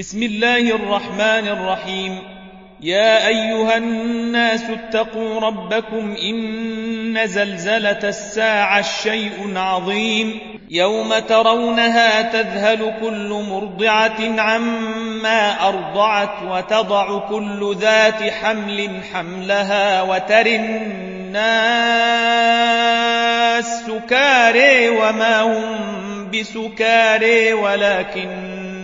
بسم الله الرحمن الرحيم. يا أيها الناس اتقوا ربكم إن زلزلة الساعة شيء عظيم. يوم ترونها تذهل كل مرضعة عما أرضعت وتضع كل ذات حمل حملها وتر الناس سكاري وما هم بسكاري ولكن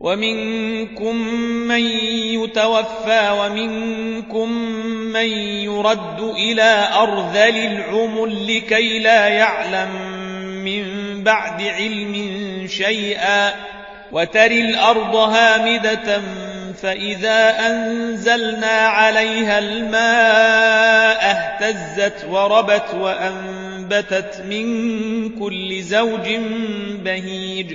ومنكم من يتوفى ومنكم من يرد إلى أرذل العمر لكي لا يعلم من بعد علم شيئا وتر الأرض هامدة فإذا أنزلنا عليها الماء اهتزت وربت وأنبتت من كل زوج بهيج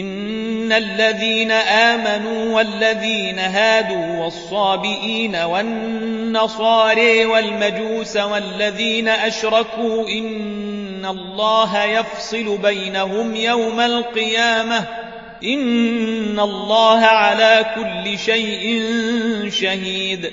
إن الذين آمنوا والذين هادوا والصابئين والنصاري والمجوس والذين أشركوا إن الله يفصل بينهم يوم القيامة إن الله على كل شيء شهيد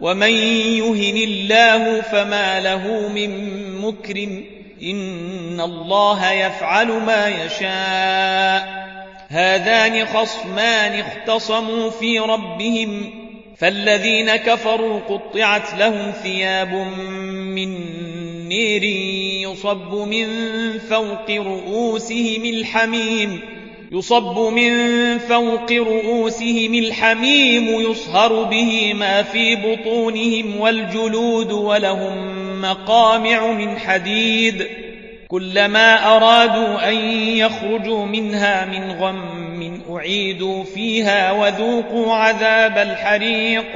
ومن يهن الله فما له من مكرم إن الله يفعل ما يشاء. هذان خصمان اختصموا في ربهم فالذين كفروا قطعت لهم ثياب من نير يصب من فوق رؤوسهم الحميم. يصب من فوق رؤوسهم الحميم يصهر به ما في بطونهم والجلود ولهم مقامع من حديد. كلما أرادوا أن يخرجوا منها من غم أعيدوا فيها وذوقوا عذاب الحريق.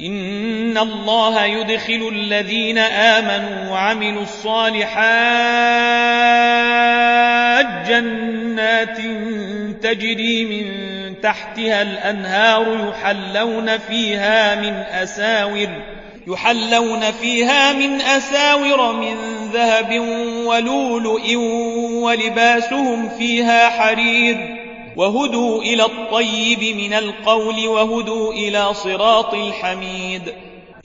إن الله يدخل الذين آمنوا وعملوا الصالحات جنات تجري من تحتها الأنهار يحلون فيها من أساور يحلون فيها من أساور من ذهب ولؤلؤ ولباسهم فيها حرير. وهدوا إلى الطيب من القول وهدوا إلى صراط الحميد.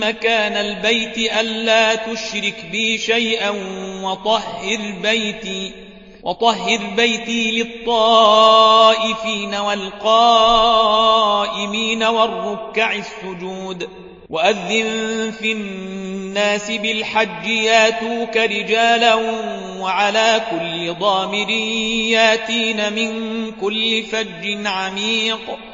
مكان البيت ألا تشرك بي شيئا وطهر بيتي وطهر بيتي للطائفين والقائمين والركع السجود وأذن في الناس بالحج ياتوك رجالا وعلى كل ضامر ياتين من كل فج عميق.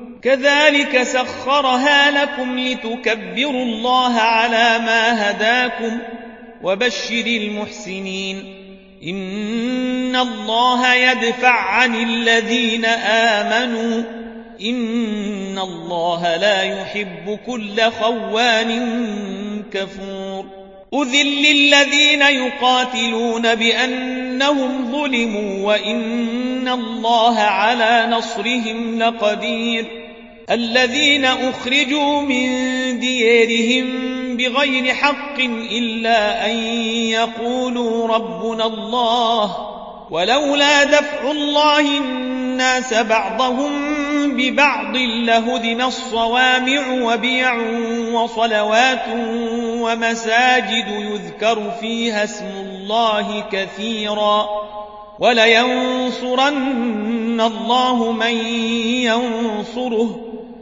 كذلك سخرها لكم لتكبروا الله على ما هداكم وبشر المحسنين. إن الله يدفع عن الذين آمنوا. إن الله لا يحب كل خوان كفور. أذل للذين يقاتلون بأنهم ظلموا وإن الله على نصرهم لقدير. الذين أخرجوا من ديارهم بغير حق إلا أن يقولوا ربنا الله ولولا دفع الله الناس بعضهم ببعض لهدم الصوامع وبيع وصلوات ومساجد يذكر فيها اسم الله كثيرا ولينصرن الله من ينصره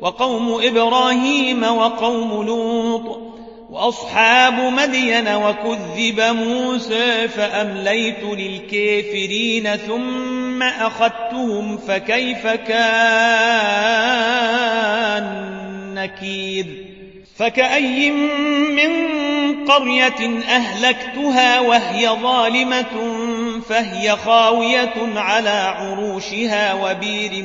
وقوم إبراهيم وقوم لوط وأصحاب مدين وكذب موسى فأمليت للكافرين ثم أخذتهم فكيف كان نكير فكأي من قرية أهلكتها وهي ظالمة فهي خاوية على عروشها وبير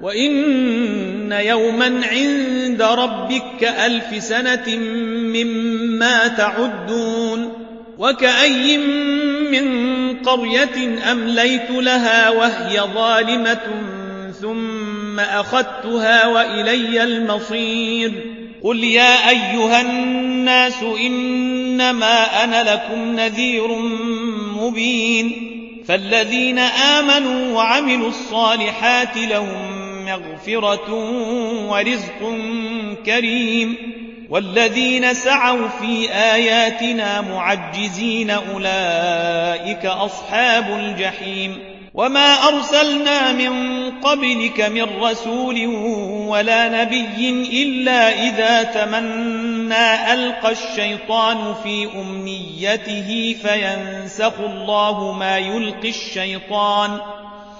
وإن يوما عند ربك ألف سنة مما تعدون وكأي من قرية أمليت لها وهي ظالمة ثم أخذتها وإلي المصير قل يا أيها الناس إنما أنا لكم نذير مبين فالذين آمنوا وعملوا الصالحات لهم مغفرة ورزق كريم. والذين سعوا في آياتنا معجزين أولئك أصحاب الجحيم. وما أرسلنا من قبلك من رسول ولا نبي إلا إذا تمنى ألقى الشيطان في أمنيته فينسخ الله ما يلقي الشيطان.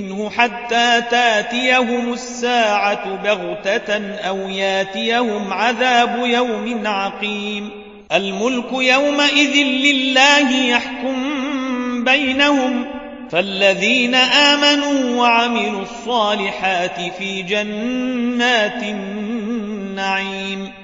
منه حتى تاتيهم الساعة بغتة أو ياتيهم عذاب يوم عقيم. الملك يومئذ لله يحكم بينهم. فالذين آمنوا وعملوا الصالحات في جنات النعيم.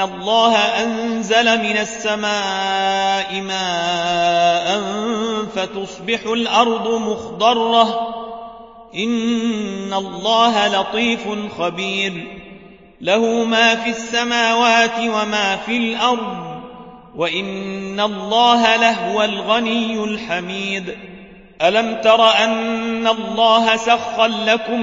الله أنزل من السماء ماء فتصبح الأرض مخضرة إن الله لطيف خبير. له ما في السماوات وما في الأرض وإن الله لهو الغني الحميد. ألم تر أن الله سخر لكم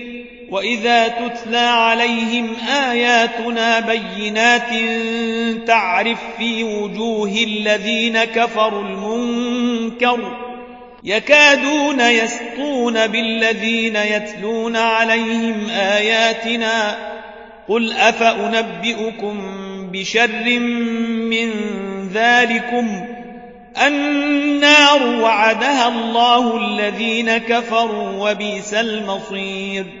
وإذا تتلى عليهم آياتنا بينات تعرف في وجوه الذين كفروا المنكر يكادون يسطون بالذين يتلون عليهم آياتنا قل أفأنبئكم بشر من ذلكم النار وعدها الله الذين كفروا وبئس المصير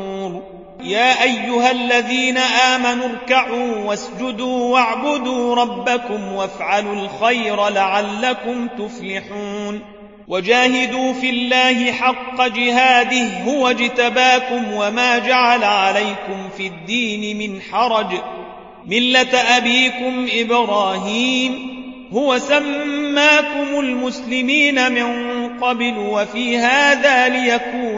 يا أيها الذين آمنوا اركعوا واسجدوا واعبدوا ربكم وافعلوا الخير لعلكم تفلحون وجاهدوا في الله حق جهاده هو اجتباكم وما جعل عليكم في الدين من حرج. ملة أبيكم إبراهيم هو سماكم المسلمين من قبل وفي هذا ليكون